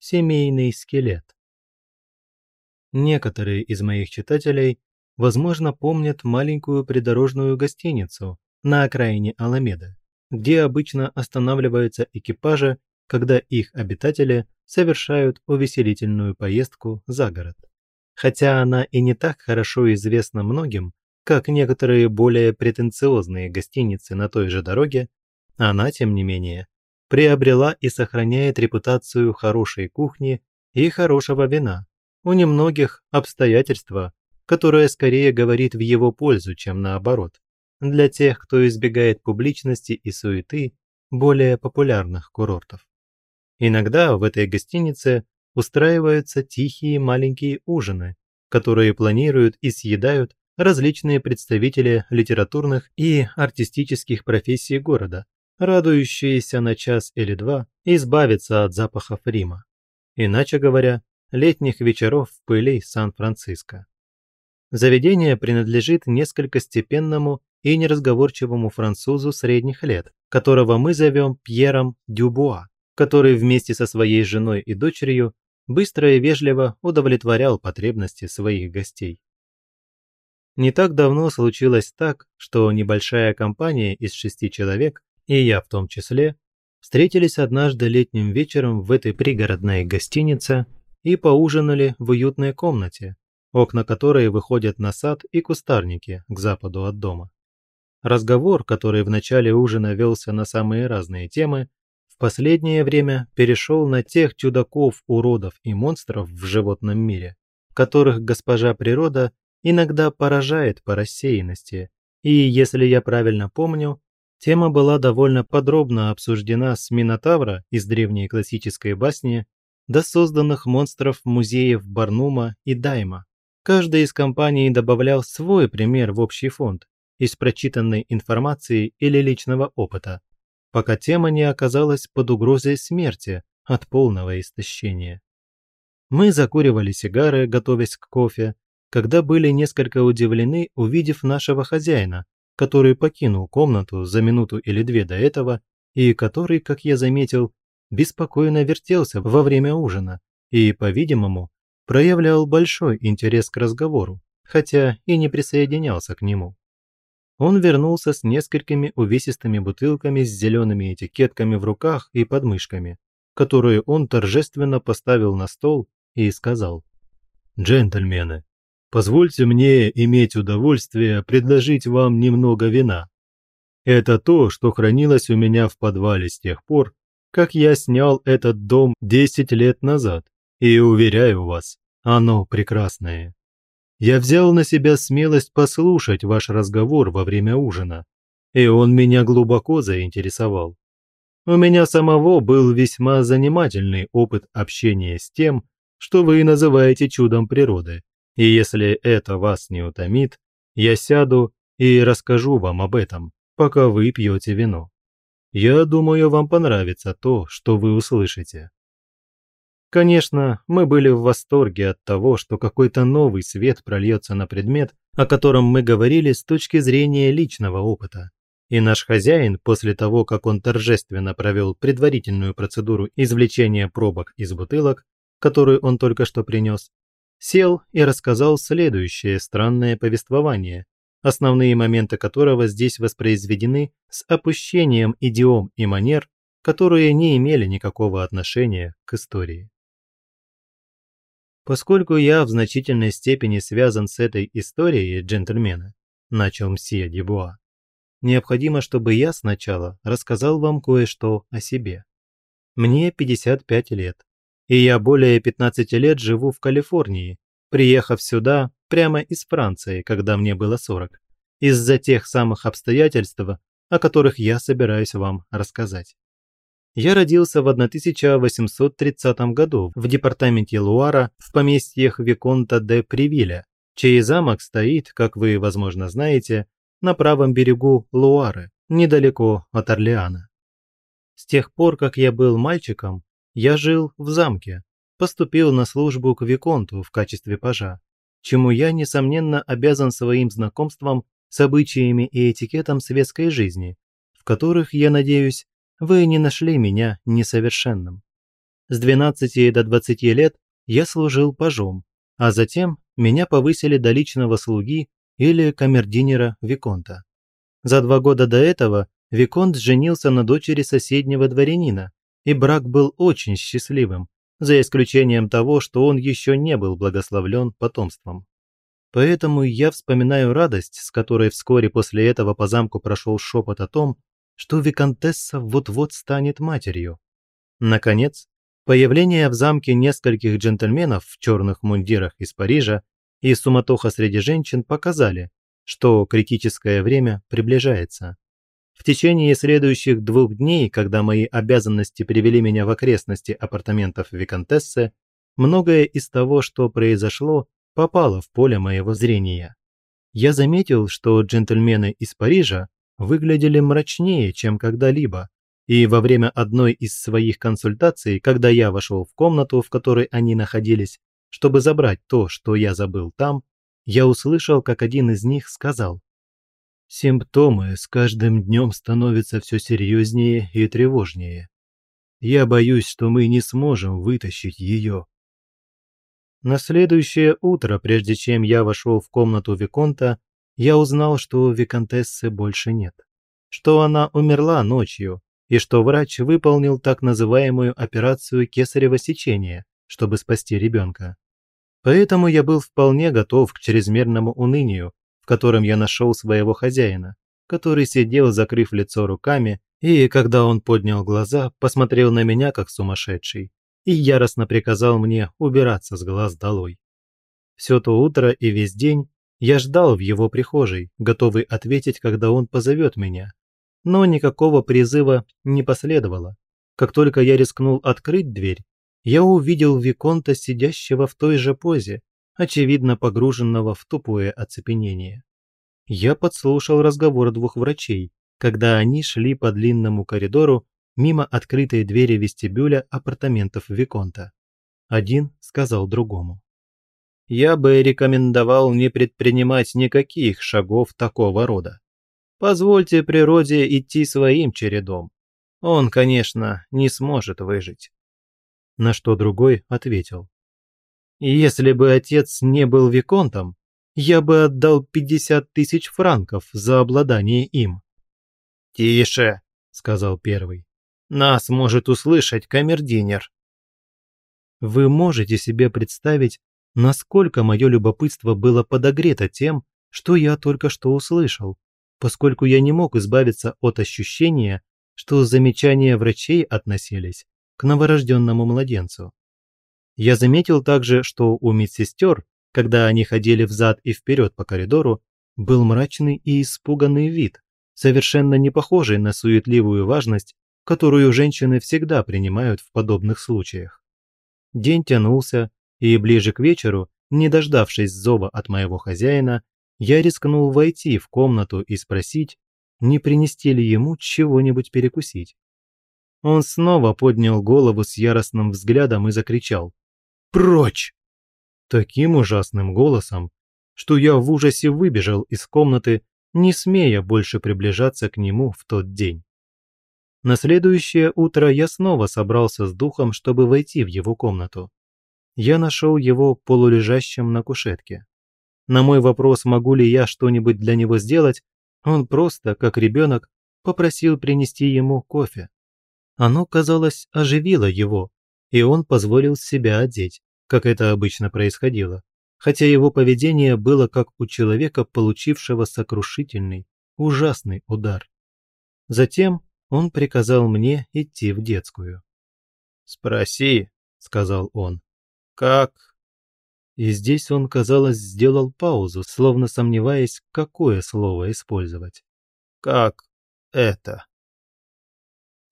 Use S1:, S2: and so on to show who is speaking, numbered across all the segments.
S1: семейный скелет. Некоторые из моих читателей, возможно, помнят маленькую придорожную гостиницу на окраине Аламеды, где обычно останавливаются экипажи, когда их обитатели совершают увеселительную поездку за город. Хотя она и не так хорошо известна многим, как некоторые более претенциозные гостиницы на той же дороге, она, тем не менее, приобрела и сохраняет репутацию хорошей кухни и хорошего вина, у немногих обстоятельства, которое скорее говорит в его пользу, чем наоборот, для тех, кто избегает публичности и суеты более популярных курортов. Иногда в этой гостинице устраиваются тихие маленькие ужины, которые планируют и съедают различные представители литературных и артистических профессий города, радующиеся на час или два избавиться от запахов Рима. Иначе говоря, летних вечеров в пыли Сан-Франциско. Заведение принадлежит несколько степенному и неразговорчивому французу средних лет, которого мы зовем Пьером Дюбуа, который вместе со своей женой и дочерью быстро и вежливо удовлетворял потребности своих гостей. Не так давно случилось так, что небольшая компания из шести человек, и я в том числе, встретились однажды летним вечером в этой пригородной гостинице и поужинали в уютной комнате, окна которой выходят на сад и кустарники к западу от дома. Разговор, который в начале ужина велся на самые разные темы, в последнее время перешел на тех чудаков, уродов и монстров в животном мире, которых госпожа природа иногда поражает по рассеянности, и, если я правильно помню, тема была довольно подробно обсуждена с Минотавра из древней классической басни до созданных монстров музеев Барнума и Дайма. Каждый из компаний добавлял свой пример в общий фонд из прочитанной информации или личного опыта, пока тема не оказалась под угрозой смерти от полного истощения. Мы закуривали сигары, готовясь к кофе, когда были несколько удивлены, увидев нашего хозяина, который покинул комнату за минуту или две до этого и который, как я заметил, беспокойно вертелся во время ужина и, по-видимому, проявлял большой интерес к разговору, хотя и не присоединялся к нему. Он вернулся с несколькими увесистыми бутылками с зелеными этикетками в руках и подмышками, которые он торжественно поставил на стол и сказал «Джентльмены, позвольте мне иметь удовольствие предложить вам немного вина. Это то, что хранилось у меня в подвале с тех пор, как я снял этот дом 10 лет назад, и уверяю вас, оно прекрасное. Я взял на себя смелость послушать ваш разговор во время ужина, и он меня глубоко заинтересовал. У меня самого был весьма занимательный опыт общения с тем, что вы называете чудом природы, и если это вас не утомит, я сяду и расскажу вам об этом, пока вы пьете вино. Я думаю, вам понравится то, что вы услышите. Конечно, мы были в восторге от того, что какой-то новый свет прольется на предмет, о котором мы говорили с точки зрения личного опыта. И наш хозяин, после того, как он торжественно провел предварительную процедуру извлечения пробок из бутылок, которую он только что принес, сел и рассказал следующее странное повествование, основные моменты которого здесь воспроизведены с опущением идиом и манер, которые не имели никакого отношения к истории. Поскольку я в значительной степени связан с этой историей джентльмена, начал мсье Дебуа, необходимо, чтобы я сначала рассказал вам кое-что о себе. Мне 55 лет, и я более 15 лет живу в Калифорнии, приехав сюда прямо из Франции, когда мне было 40, из-за тех самых обстоятельств, о которых я собираюсь вам рассказать. Я родился в 1830 году в департаменте Луара в поместьях Виконта де Привиля, чей замок стоит, как вы, возможно, знаете, на правом берегу Луары, недалеко от Орлеана. С тех пор, как я был мальчиком, я жил в замке, поступил на службу к Виконту в качестве пажа, чему я, несомненно, обязан своим знакомством с обычаями и этикетом светской жизни, в которых, я надеюсь, вы не нашли меня несовершенным. С 12 до 20 лет я служил пажом, а затем меня повысили до личного слуги или камердинера Виконта. За два года до этого Виконт женился на дочери соседнего дворянина, и брак был очень счастливым, за исключением того, что он еще не был благословлен потомством. Поэтому я вспоминаю радость, с которой вскоре после этого по замку прошел шепот о том, что Викантесса вот-вот станет матерью. Наконец, появление в замке нескольких джентльменов в черных мундирах из Парижа и суматоха среди женщин показали, что критическое время приближается. В течение следующих двух дней, когда мои обязанности привели меня в окрестности апартаментов Викантессы, многое из того, что произошло, попало в поле моего зрения. Я заметил, что джентльмены из Парижа выглядели мрачнее, чем когда-либо, и во время одной из своих консультаций, когда я вошел в комнату, в которой они находились, чтобы забрать то, что я забыл там, я услышал, как один из них сказал Симптомы с каждым днем становятся все серьезнее и тревожнее. Я боюсь, что мы не сможем вытащить ее. На следующее утро, прежде чем я вошел в комнату Виконта, я узнал, что Виконтессы больше нет. Что она умерла ночью, и что врач выполнил так называемую операцию кесарево сечения, чтобы спасти ребенка. Поэтому я был вполне готов к чрезмерному унынию, котором я нашел своего хозяина, который сидел, закрыв лицо руками, и, когда он поднял глаза, посмотрел на меня как сумасшедший и яростно приказал мне убираться с глаз долой. Все то утро и весь день я ждал в его прихожей, готовый ответить, когда он позовет меня. Но никакого призыва не последовало. Как только я рискнул открыть дверь, я увидел Виконта, сидящего в той же позе, очевидно погруженного в тупое оцепенение. Я подслушал разговор двух врачей, когда они шли по длинному коридору мимо открытой двери вестибюля апартаментов Виконта. Один сказал другому. «Я бы рекомендовал не предпринимать никаких шагов такого рода. Позвольте природе идти своим чередом. Он, конечно, не сможет выжить». На что другой ответил. Если бы отец не был виконтом, я бы отдал 50 тысяч франков за обладание им». «Тише», — сказал первый. «Нас может услышать камердинер. Вы можете себе представить, насколько мое любопытство было подогрето тем, что я только что услышал, поскольку я не мог избавиться от ощущения, что замечания врачей относились к новорожденному младенцу. Я заметил также, что у медсестер, когда они ходили взад и вперед по коридору, был мрачный и испуганный вид, совершенно не похожий на суетливую важность, которую женщины всегда принимают в подобных случаях. День тянулся, и ближе к вечеру, не дождавшись зова от моего хозяина, я рискнул войти в комнату и спросить, не принести ли ему чего-нибудь перекусить. Он снова поднял голову с яростным взглядом и закричал. Прочь!» Таким ужасным голосом, что я в ужасе выбежал из комнаты, не смея больше приближаться к нему в тот день. На следующее утро я снова собрался с духом, чтобы войти в его комнату. Я нашел его полулежащим на кушетке. На мой вопрос, могу ли я что-нибудь для него сделать, он просто, как ребенок, попросил принести ему кофе. Оно, казалось, оживило его, и он позволил себя одеть, как это обычно происходило, хотя его поведение было как у человека, получившего сокрушительный, ужасный удар. Затем он приказал мне идти в детскую. «Спроси», — сказал он, — «как?» И здесь он, казалось, сделал паузу, словно сомневаясь, какое слово использовать. «Как это?»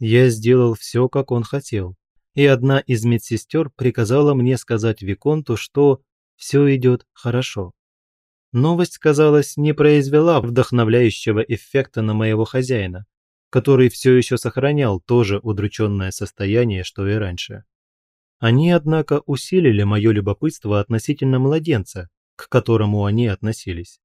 S1: Я сделал все, как он хотел, и одна из медсестер приказала мне сказать Виконту, что все идет хорошо. Новость, казалось, не произвела вдохновляющего эффекта на моего хозяина, который все еще сохранял то же удрученное состояние, что и раньше. Они, однако, усилили мое любопытство относительно младенца, к которому они относились.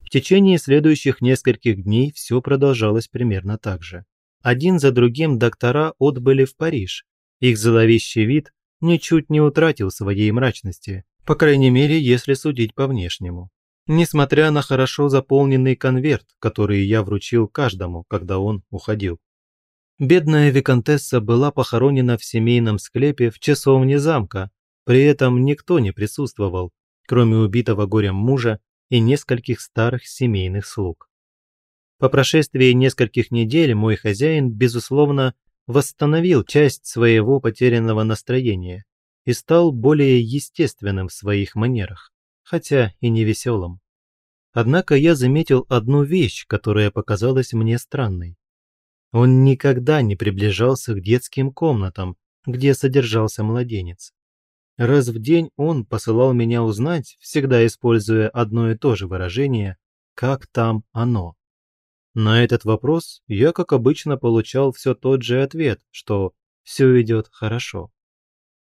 S1: В течение следующих нескольких дней все продолжалось примерно так же. Один за другим доктора отбыли в Париж, Их зловещий вид ничуть не утратил своей мрачности, по крайней мере, если судить по внешнему. Несмотря на хорошо заполненный конверт, который я вручил каждому, когда он уходил. Бедная виконтесса была похоронена в семейном склепе в часовне замка, при этом никто не присутствовал, кроме убитого горем мужа и нескольких старых семейных слуг. По прошествии нескольких недель мой хозяин, безусловно, восстановил часть своего потерянного настроения и стал более естественным в своих манерах, хотя и не веселым. Однако я заметил одну вещь, которая показалась мне странной. Он никогда не приближался к детским комнатам, где содержался младенец. Раз в день он посылал меня узнать, всегда используя одно и то же выражение «как там оно?». На этот вопрос я, как обычно, получал все тот же ответ, что «все идет хорошо».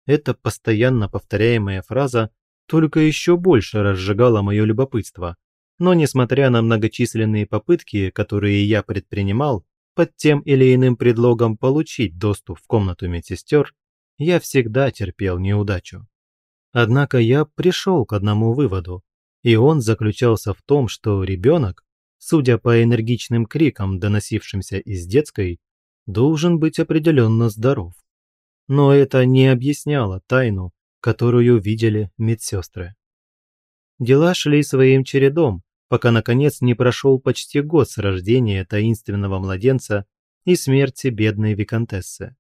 S1: Эта постоянно повторяемая фраза только еще больше разжигала мое любопытство. Но несмотря на многочисленные попытки, которые я предпринимал, под тем или иным предлогом получить доступ в комнату медсестер, я всегда терпел неудачу. Однако я пришел к одному выводу, и он заключался в том, что ребенок, судя по энергичным крикам, доносившимся из детской, должен быть определенно здоров. Но это не объясняло тайну, которую видели медсестры. Дела шли своим чередом, пока наконец не прошел почти год с рождения таинственного младенца и смерти бедной виконтессы.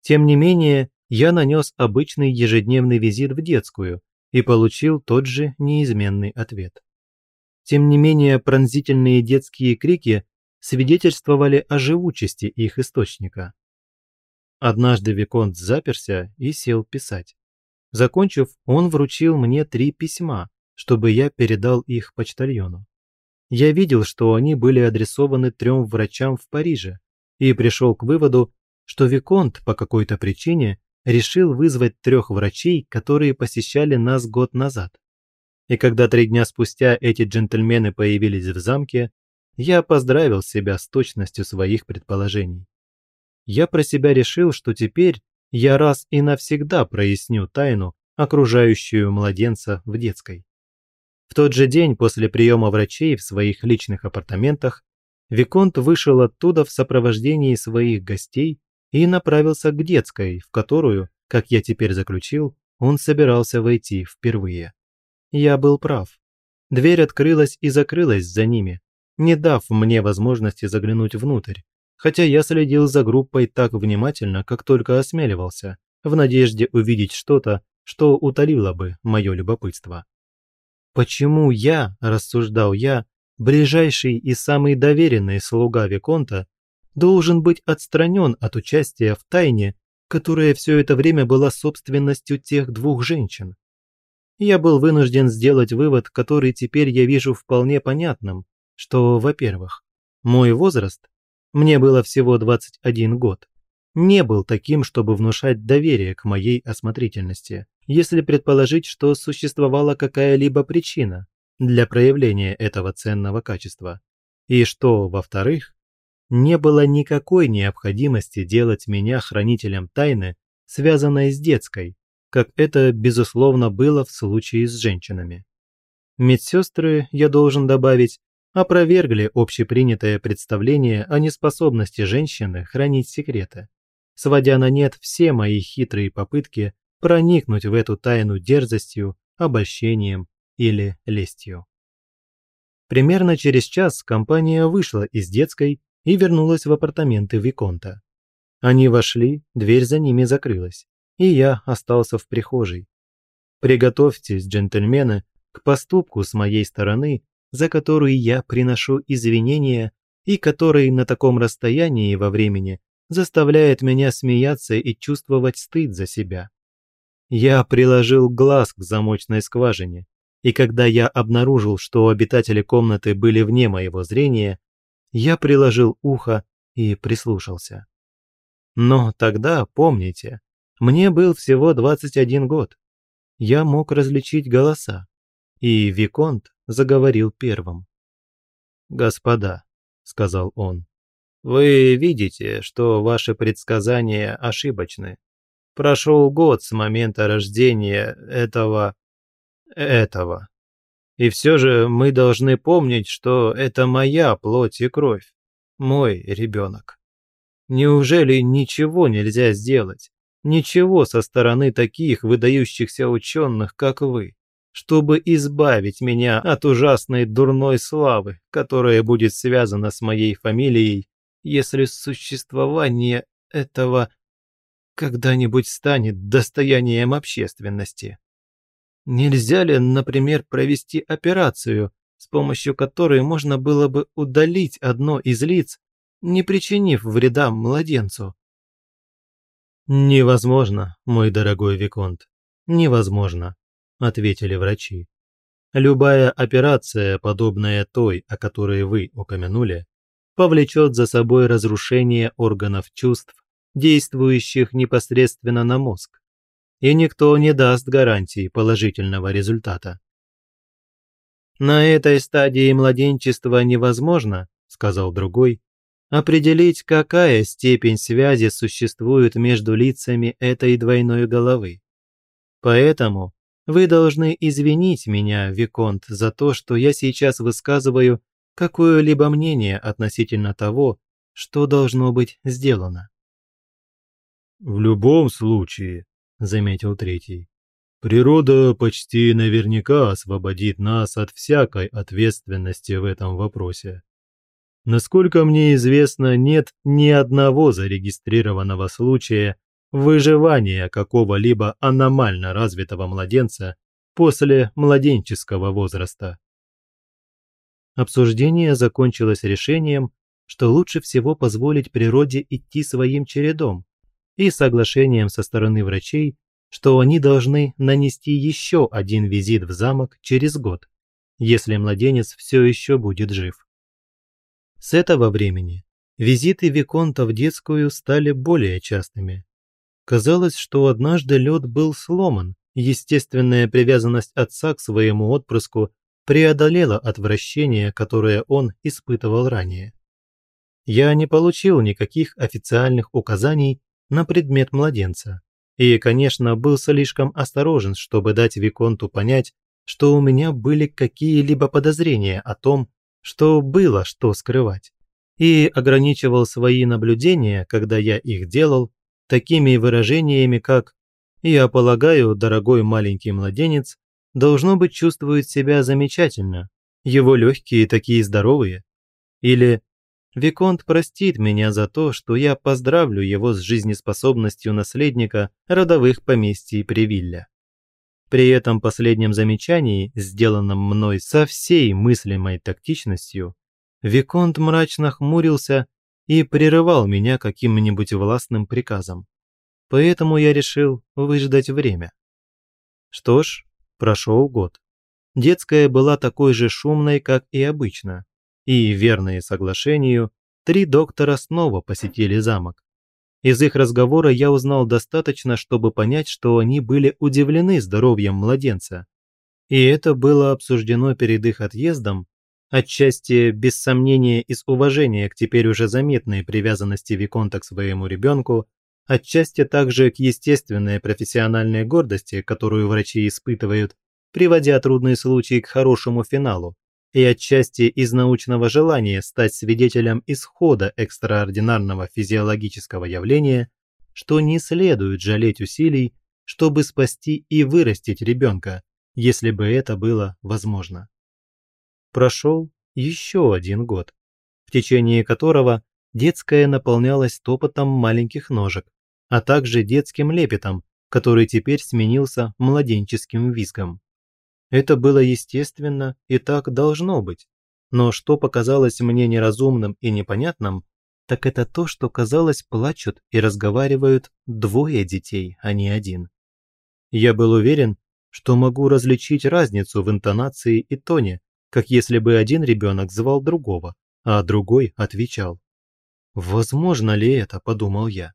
S1: Тем не менее, я нанес обычный ежедневный визит в детскую и получил тот же неизменный ответ. Тем не менее, пронзительные детские крики свидетельствовали о живучести их источника. Однажды Виконт заперся и сел писать. Закончив, он вручил мне три письма, чтобы я передал их почтальону. Я видел, что они были адресованы трем врачам в Париже, и пришел к выводу, что Виконт по какой-то причине решил вызвать трех врачей, которые посещали нас год назад. И когда три дня спустя эти джентльмены появились в замке, я поздравил себя с точностью своих предположений. Я про себя решил, что теперь я раз и навсегда проясню тайну, окружающую младенца в детской. В тот же день после приема врачей в своих личных апартаментах Виконт вышел оттуда в сопровождении своих гостей и направился к детской, в которую, как я теперь заключил, он собирался войти впервые. Я был прав. Дверь открылась и закрылась за ними, не дав мне возможности заглянуть внутрь, хотя я следил за группой так внимательно, как только осмеливался, в надежде увидеть что-то, что утолило бы мое любопытство. Почему я, рассуждал я, ближайший и самый доверенный слуга Виконта, должен быть отстранен от участия в тайне, которая все это время была собственностью тех двух женщин? Я был вынужден сделать вывод, который теперь я вижу вполне понятным, что, во-первых, мой возраст, мне было всего 21 год, не был таким, чтобы внушать доверие к моей осмотрительности, если предположить, что существовала какая-либо причина для проявления этого ценного качества, и что, во-вторых, не было никакой необходимости делать меня хранителем тайны, связанной с детской, как это, безусловно, было в случае с женщинами. Медсестры, я должен добавить, опровергли общепринятое представление о неспособности женщины хранить секреты, сводя на нет все мои хитрые попытки проникнуть в эту тайну дерзостью, обольщением или лестью. Примерно через час компания вышла из детской и вернулась в апартаменты Виконта. Они вошли, дверь за ними закрылась и я остался в прихожей. Приготовьтесь, джентльмены, к поступку с моей стороны, за который я приношу извинения и который на таком расстоянии во времени заставляет меня смеяться и чувствовать стыд за себя. Я приложил глаз к замочной скважине, и когда я обнаружил, что обитатели комнаты были вне моего зрения, я приложил ухо и прислушался. Но тогда, помните, мне был всего 21 год. Я мог различить голоса. И Виконт заговорил первым. «Господа», — сказал он, — «вы видите, что ваши предсказания ошибочны. Прошел год с момента рождения этого... этого. И все же мы должны помнить, что это моя плоть и кровь, мой ребенок. Неужели ничего нельзя сделать? Ничего со стороны таких выдающихся ученых, как вы, чтобы избавить меня от ужасной дурной славы, которая будет связана с моей фамилией, если существование этого когда-нибудь станет достоянием общественности. Нельзя ли, например, провести операцию, с помощью которой можно было бы удалить одно из лиц, не причинив вреда младенцу? «Невозможно, мой дорогой Виконт, невозможно», – ответили врачи. «Любая операция, подобная той, о которой вы упомянули, повлечет за собой разрушение органов чувств, действующих непосредственно на мозг и никто не даст гарантии положительного результата. «На этой стадии младенчества невозможно», – сказал другой, «определить, какая степень связи существует между лицами этой двойной головы. Поэтому вы должны извинить меня, Виконт, за то, что я сейчас высказываю какое-либо мнение относительно того, что должно быть сделано».
S2: «В любом случае», – заметил третий. «Природа почти наверняка освободит нас от всякой ответственности в этом вопросе. Насколько мне известно, нет ни одного зарегистрированного случая выживания какого-либо аномально развитого младенца после младенческого возраста.
S1: Обсуждение закончилось решением, что лучше всего позволить природе идти своим чередом, и соглашением со стороны врачей, что они должны нанести еще один визит в замок через год, если младенец все еще будет жив. С этого времени визиты Виконта в детскую стали более частыми. Казалось, что однажды лед был сломан, естественная привязанность отца к своему отпрыску преодолела отвращение, которое он испытывал ранее. Я не получил никаких официальных указаний на предмет младенца. И, конечно, был слишком осторожен, чтобы дать Виконту понять, что у меня были какие-либо подозрения о том, что было что скрывать. И ограничивал свои наблюдения, когда я их делал, такими выражениями, как «Я полагаю, дорогой маленький младенец должно быть чувствует себя замечательно, его легкие такие здоровые» или Виконт простит меня за то, что я поздравлю его с жизнеспособностью наследника родовых поместий Привилля. При этом последнем замечании, сделанном мной со всей мыслимой тактичностью, Виконт мрачно хмурился и прерывал меня каким-нибудь властным приказом. Поэтому я решил выждать время. Что ж, прошел год. Детская была такой же шумной, как и обычно и, верные соглашению, три доктора снова посетили замок. Из их разговора я узнал достаточно, чтобы понять, что они были удивлены здоровьем младенца. И это было обсуждено перед их отъездом, отчасти без сомнения из уважения к теперь уже заметной привязанности Виконта к своему ребенку, отчасти также к естественной профессиональной гордости, которую врачи испытывают, приводя трудные случаи к хорошему финалу, и отчасти из научного желания стать свидетелем исхода экстраординарного физиологического явления, что не следует жалеть усилий, чтобы спасти и вырастить ребенка, если бы это было возможно. Прошел еще один год, в течение которого детская наполнялась топотом маленьких ножек, а также детским лепетом, который теперь сменился младенческим визгом. Это было естественно и так должно быть. Но что показалось мне неразумным и непонятным, так это то, что, казалось, плачут и разговаривают двое детей, а не один. Я был уверен, что могу различить разницу в интонации и тоне, как если бы один ребенок звал другого, а другой отвечал. «Возможно ли это?» – подумал я.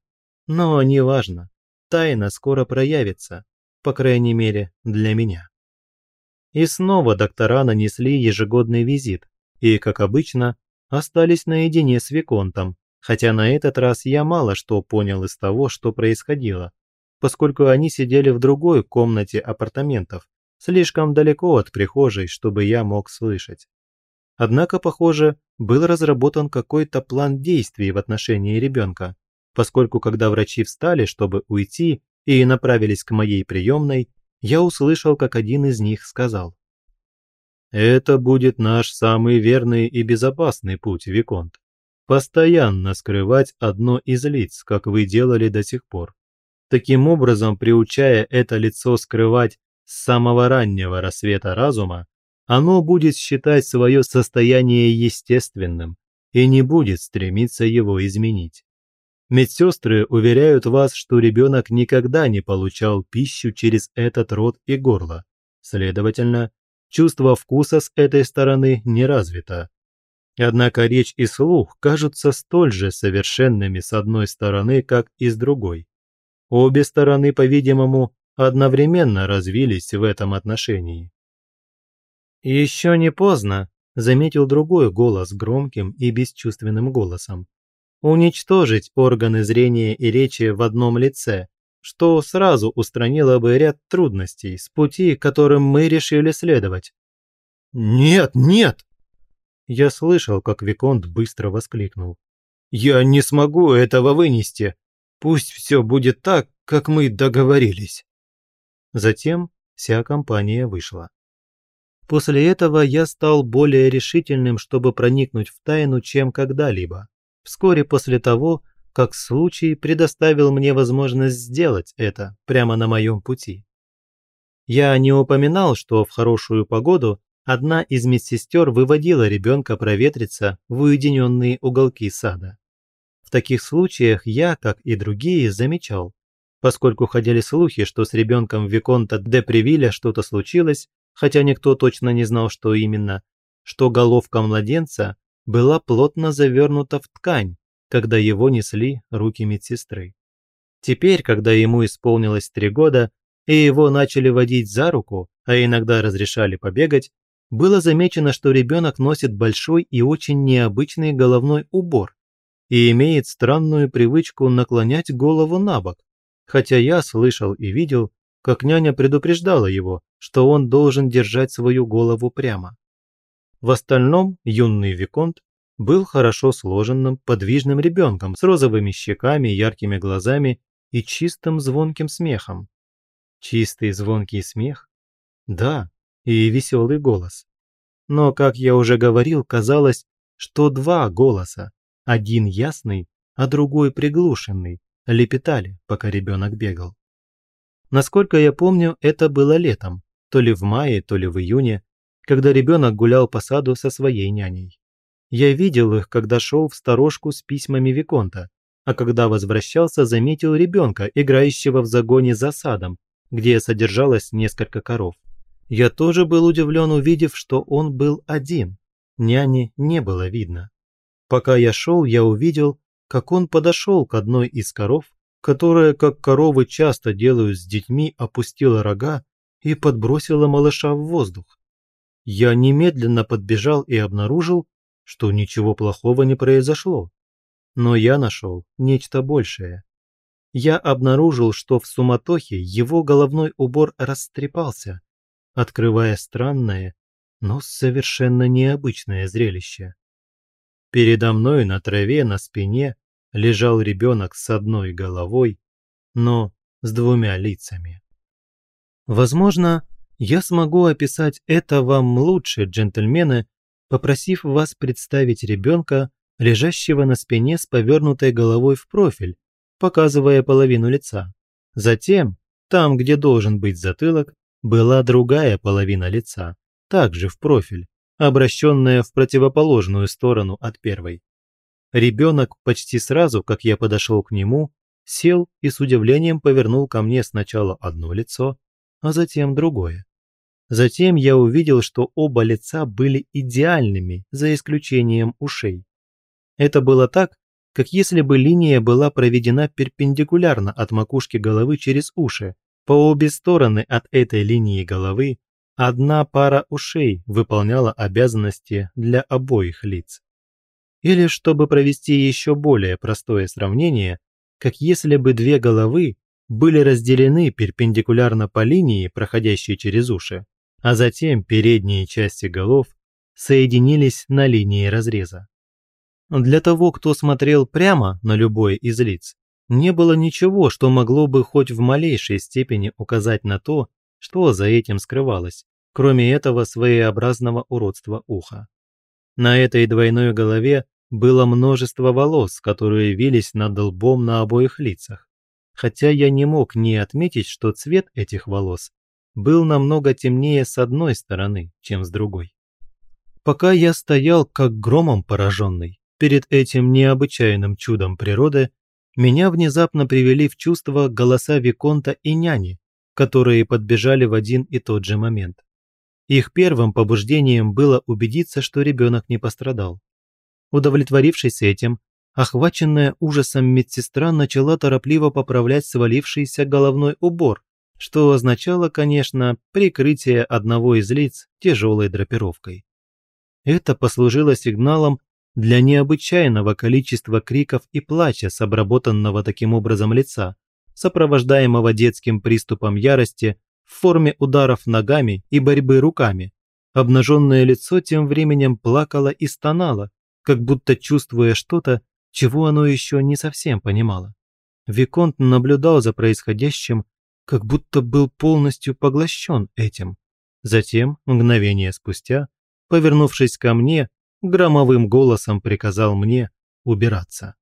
S1: Но неважно, тайна скоро проявится, по крайней мере, для меня. И снова доктора нанесли ежегодный визит и, как обычно, остались наедине с Виконтом, хотя на этот раз я мало что понял из того, что происходило, поскольку они сидели в другой комнате апартаментов, слишком далеко от прихожей, чтобы я мог слышать. Однако, похоже, был разработан какой-то план действий в отношении ребенка, поскольку когда врачи встали, чтобы уйти, и направились к моей приемной, я услышал, как один из них сказал. «Это будет наш самый верный и безопасный путь, Виконт. Постоянно скрывать одно из лиц, как вы делали до сих пор. Таким образом, приучая это лицо скрывать с самого раннего рассвета разума, оно будет считать свое состояние естественным и не будет стремиться его изменить. Медсестры уверяют вас, что ребенок никогда не получал пищу через этот рот и горло. Следовательно, чувство вкуса с этой стороны не развито. Однако речь и слух кажутся столь же совершенными с одной стороны, как и с другой. Обе стороны, по-видимому, одновременно развились в этом отношении. «Еще не поздно», – заметил другой голос громким и бесчувственным голосом. «Уничтожить органы зрения и речи в одном лице, что сразу устранило бы ряд трудностей с пути, которым мы решили следовать».
S2: «Нет, нет!»
S1: Я слышал, как Виконт быстро воскликнул.
S2: «Я не смогу этого вынести. Пусть все будет так, как мы договорились».
S1: Затем вся компания вышла. После этого я стал более решительным, чтобы проникнуть в тайну, чем когда-либо. Вскоре после того, как случай предоставил мне возможность сделать это прямо на моем пути. Я не упоминал, что в хорошую погоду одна из медсестер выводила ребенка проветриться в уединенные уголки сада. В таких случаях я, как и другие, замечал, поскольку ходили слухи, что с ребенком Виконта де Привиля что-то случилось, хотя никто точно не знал, что именно, что головка младенца была плотно завернута в ткань, когда его несли руки медсестры. Теперь, когда ему исполнилось три года, и его начали водить за руку, а иногда разрешали побегать, было замечено, что ребенок носит большой и очень необычный головной убор и имеет странную привычку наклонять голову на бок, хотя я слышал и видел, как няня предупреждала его, что он должен держать свою голову прямо. В остальном юный Виконт был хорошо сложенным, подвижным ребенком с розовыми щеками, яркими глазами и чистым звонким смехом. Чистый звонкий смех? Да, и веселый голос. Но, как я уже говорил, казалось, что два голоса, один ясный, а другой приглушенный, лепетали, пока ребенок бегал. Насколько я помню, это было летом, то ли в мае, то ли в июне, когда ребенок гулял по саду со своей няней. Я видел их, когда шел в сторожку с письмами Виконта, а когда возвращался, заметил ребенка, играющего в загоне за садом, где содержалось несколько коров. Я тоже был удивлен, увидев, что он был один. Няни не было видно. Пока я шел, я увидел, как он подошел к одной из коров которая, как коровы часто делают с детьми, опустила рога и подбросила малыша в воздух. Я немедленно подбежал и обнаружил, что ничего плохого не произошло. Но я нашел нечто большее. Я обнаружил, что в суматохе его головной убор растрепался, открывая странное, но совершенно необычное зрелище. Передо мной на траве на спине лежал ребенок с одной головой, но с двумя лицами. Возможно, я смогу описать это вам лучше, джентльмены, попросив вас представить ребенка, лежащего на спине с повернутой головой в профиль, показывая половину лица. Затем, там, где должен быть затылок, была другая половина лица, также в профиль, обращенная в противоположную сторону от первой. Ребенок почти сразу, как я подошел к нему, сел и с удивлением повернул ко мне сначала одно лицо, а затем другое. Затем я увидел, что оба лица были идеальными, за исключением ушей. Это было так, как если бы линия была проведена перпендикулярно от макушки головы через уши. По обе стороны от этой линии головы одна пара ушей выполняла обязанности для обоих лиц. Или, чтобы провести еще более простое сравнение, как если бы две головы были разделены перпендикулярно по линии, проходящей через уши, а затем передние части голов соединились на линии разреза. Для того, кто смотрел прямо на любое из лиц, не было ничего, что могло бы хоть в малейшей степени указать на то, что за этим скрывалось, кроме этого своеобразного уродства уха. На этой двойной голове было множество волос, которые вились над лбом на обоих лицах, хотя я не мог не отметить, что цвет этих волос был намного темнее с одной стороны, чем с другой. Пока я стоял как громом пораженный перед этим необычайным чудом природы, меня внезапно привели в чувство голоса Виконта и няни, которые подбежали в один и тот же момент. Их первым побуждением было убедиться, что ребенок не пострадал. Удовлетворившись этим, охваченная ужасом медсестра начала торопливо поправлять свалившийся головной убор, что означало, конечно, прикрытие одного из лиц тяжелой драпировкой. Это послужило сигналом для необычайного количества криков и плача с обработанного таким образом лица, сопровождаемого детским приступом ярости в форме ударов ногами и борьбы руками. Обнаженное лицо тем временем плакало и стонало, как будто чувствуя что-то, чего оно еще не совсем понимало. Виконт наблюдал за происходящим, как будто был полностью поглощен этим. Затем, мгновение спустя, повернувшись ко мне, громовым голосом приказал мне убираться.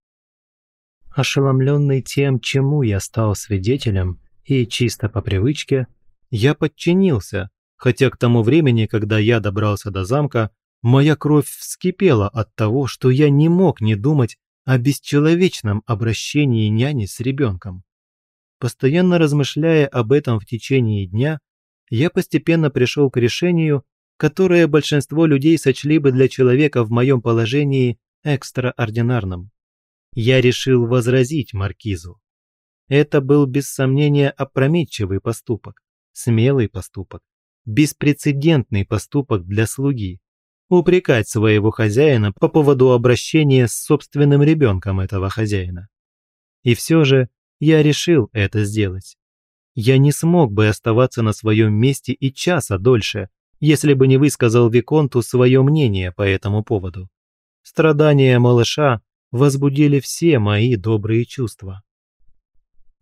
S1: Ошеломленный тем, чему я стал свидетелем, и чисто по привычке, я подчинился, хотя к тому времени, когда я добрался до замка, моя кровь вскипела от того, что я не мог не думать о бесчеловечном обращении няни с ребенком. Постоянно размышляя об этом в течение дня, я постепенно пришел к решению, которое большинство людей сочли бы для человека в моем положении экстраординарным. Я решил возразить маркизу. Это был без сомнения опрометчивый поступок, смелый поступок, беспрецедентный поступок для слуги. Упрекать своего хозяина по поводу обращения с собственным ребенком этого хозяина. И все же я решил это сделать. Я не смог бы оставаться на своем месте и часа дольше, если бы не высказал Виконту свое мнение по этому поводу. Страдания малыша возбудили все мои добрые чувства.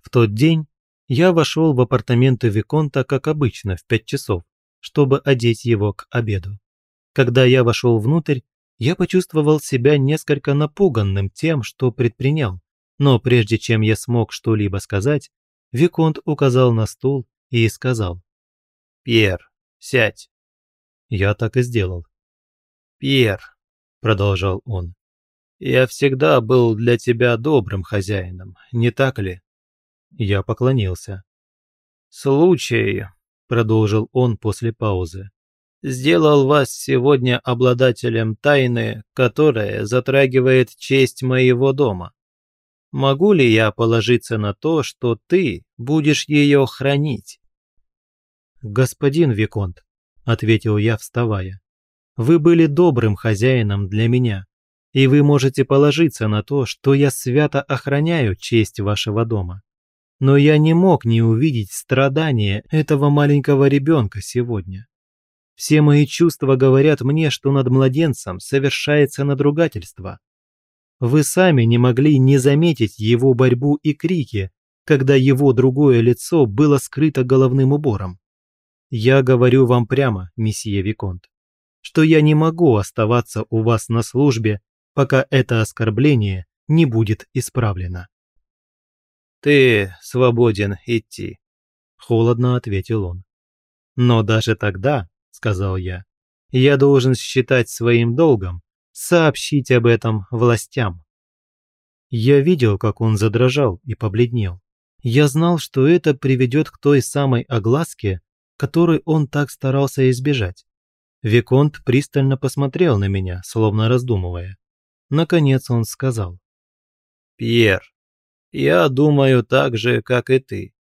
S1: В тот день я вошел в апартаменты Виконта, как обычно, в пять часов, чтобы одеть его к обеду. Когда я вошел внутрь, я почувствовал себя несколько напуганным тем, что предпринял, но прежде чем я смог что-либо сказать, Виконт указал на стул и сказал «Пьер, сядь». Я так и сделал. «Пьер», – продолжал он, – «я всегда был для тебя добрым хозяином, не так ли?» Я поклонился. «Случай», – продолжил он после паузы, – «сделал вас сегодня обладателем тайны, которая затрагивает честь моего дома. Могу ли я положиться на то, что ты будешь ее хранить?» «Господин Виконт», ответил я, вставая. Вы были добрым хозяином для меня, и вы можете положиться на то, что я свято охраняю честь вашего дома. Но я не мог не увидеть страдания этого маленького ребенка сегодня. Все мои чувства говорят мне, что над младенцем совершается надругательство. Вы сами не могли не заметить его борьбу и крики, когда его другое лицо было скрыто головным убором. Я говорю вам прямо, месье Виконт, что я не могу оставаться у вас на службе, пока это оскорбление не будет исправлено. «Ты свободен идти», – холодно ответил он. «Но даже тогда, – сказал я, – я должен считать своим долгом сообщить об этом властям». Я видел, как он задрожал и побледнел. Я знал, что это приведет к той самой огласке, который он так старался избежать. Виконт пристально посмотрел на меня, словно раздумывая. Наконец он сказал. «Пьер, я думаю так же, как и ты.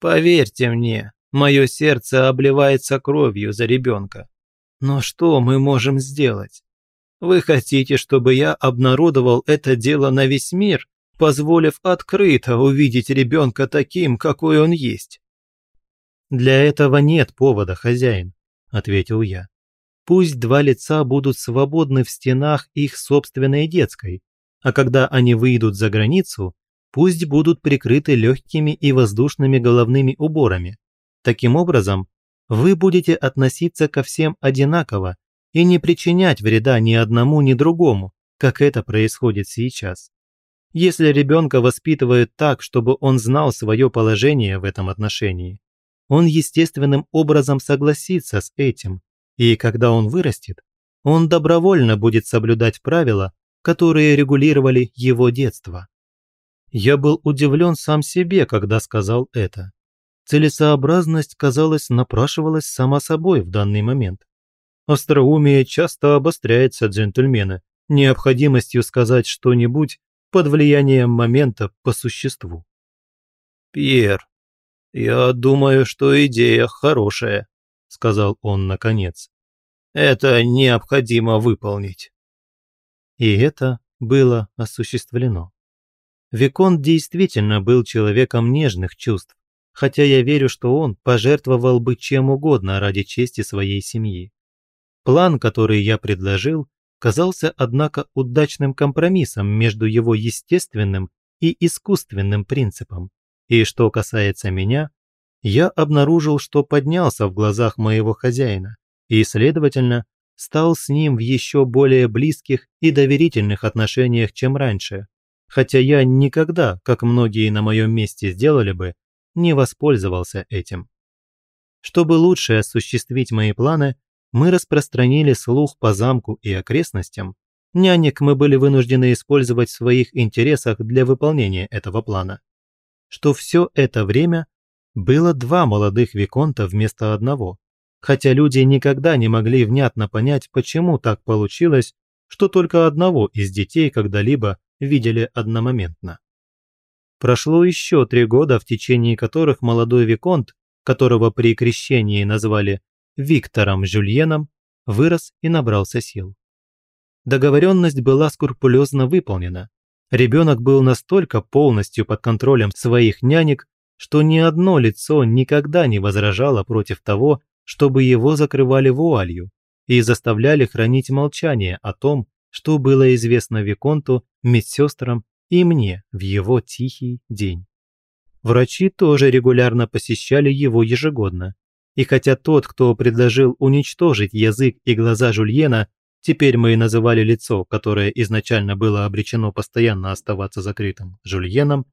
S1: Поверьте мне, мое сердце обливается кровью за ребенка. Но что мы можем сделать? Вы хотите, чтобы я обнародовал это дело на весь мир,
S2: позволив открыто увидеть ребенка таким, какой он есть.
S1: «Для этого нет повода, хозяин», – ответил я. «Пусть два лица будут свободны в стенах их собственной детской, а когда они выйдут за границу, пусть будут прикрыты легкими и воздушными головными уборами. Таким образом, вы будете относиться ко всем одинаково и не причинять вреда ни одному, ни другому, как это происходит сейчас. Если ребенка воспитывают так, чтобы он знал свое положение в этом отношении, он естественным образом согласится с этим, и когда он вырастет, он добровольно будет соблюдать правила, которые регулировали его детство. Я был удивлен сам себе, когда сказал это. Целесообразность, казалось, напрашивалась сама собой в данный момент. Остроумие часто обостряется, джентльмены, необходимостью сказать что-нибудь под влиянием момента по существу.
S2: «Пьер, я думаю, что идея хорошая», – сказал он наконец. «Это необходимо выполнить».
S1: И это было осуществлено. Виконт действительно был человеком нежных чувств, хотя я верю, что он пожертвовал бы чем угодно ради чести своей семьи. План, который я предложил, казался, однако, удачным компромиссом между его естественным и искусственным принципом. И что касается меня, я обнаружил, что поднялся в глазах моего хозяина и, следовательно, стал с ним в еще более близких и доверительных отношениях, чем раньше, хотя я никогда, как многие на моем месте сделали бы, не воспользовался этим. Чтобы лучше осуществить мои планы, мы распространили слух по замку и окрестностям. Нянек мы были вынуждены использовать в своих интересах для выполнения этого плана. Что все это время было два молодых виконта вместо одного, хотя люди никогда не могли внятно понять, почему так получилось, что только одного из детей когда-либо видели одномоментно. Прошло еще три года, в течение которых молодой Виконт, которого при крещении назвали Виктором Жюльеном, вырос и набрался сил. Договоренность была скрупулезно выполнена. Ребенок был настолько полностью под контролем своих нянек, что ни одно лицо никогда не возражало против того, чтобы его закрывали вуалью и заставляли хранить молчание о том, что было известно Виконту, медсестрам и мне в его тихий день. Врачи тоже регулярно посещали его ежегодно. И хотя тот, кто предложил уничтожить язык и глаза Жульена, теперь мы и называли лицо, которое изначально было обречено постоянно оставаться закрытым, Жульеном,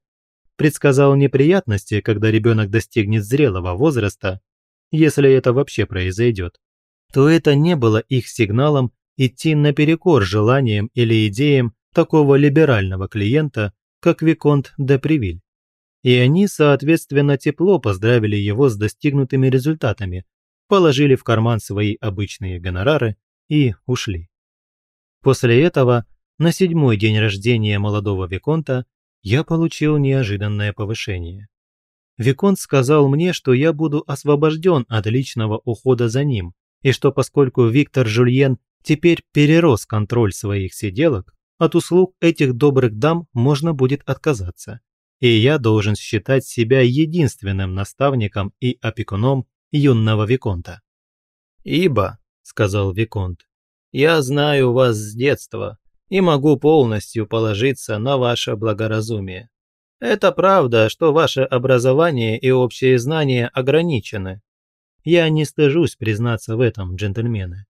S1: предсказал неприятности, когда ребенок достигнет зрелого возраста, если это вообще произойдет, то это не было их сигналом идти наперекор желаниям или идеям такого либерального клиента, как Виконт де Привиль. И они, соответственно, тепло поздравили его с достигнутыми результатами, положили в карман свои обычные гонорары и ушли. После этого, на седьмой день рождения молодого Виконта, я получил неожиданное повышение. Виконт сказал мне, что я буду освобожден от личного ухода за ним, и что поскольку Виктор Жульен теперь перерос контроль своих сиделок, от услуг этих добрых дам можно будет отказаться. И я должен считать себя единственным наставником и опекуном юного Виконта. «Ибо», – сказал Виконт, – «я знаю вас с детства и могу полностью положиться на ваше благоразумие. Это правда, что ваше образование и общие знания ограничены. Я не стыжусь признаться в этом, джентльмены.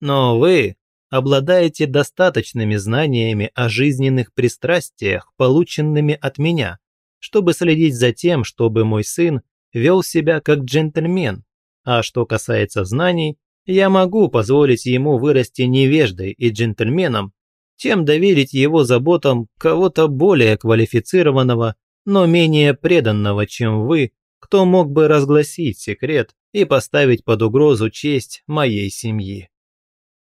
S1: Но вы обладаете достаточными знаниями о жизненных пристрастиях, полученными от меня, чтобы следить за тем, чтобы мой сын вел себя как джентльмен. А что касается знаний, я могу позволить ему вырасти невеждой и джентльменом, чем доверить его заботам кого-то более квалифицированного, но менее преданного, чем вы, кто мог бы разгласить секрет и поставить под угрозу честь моей семьи.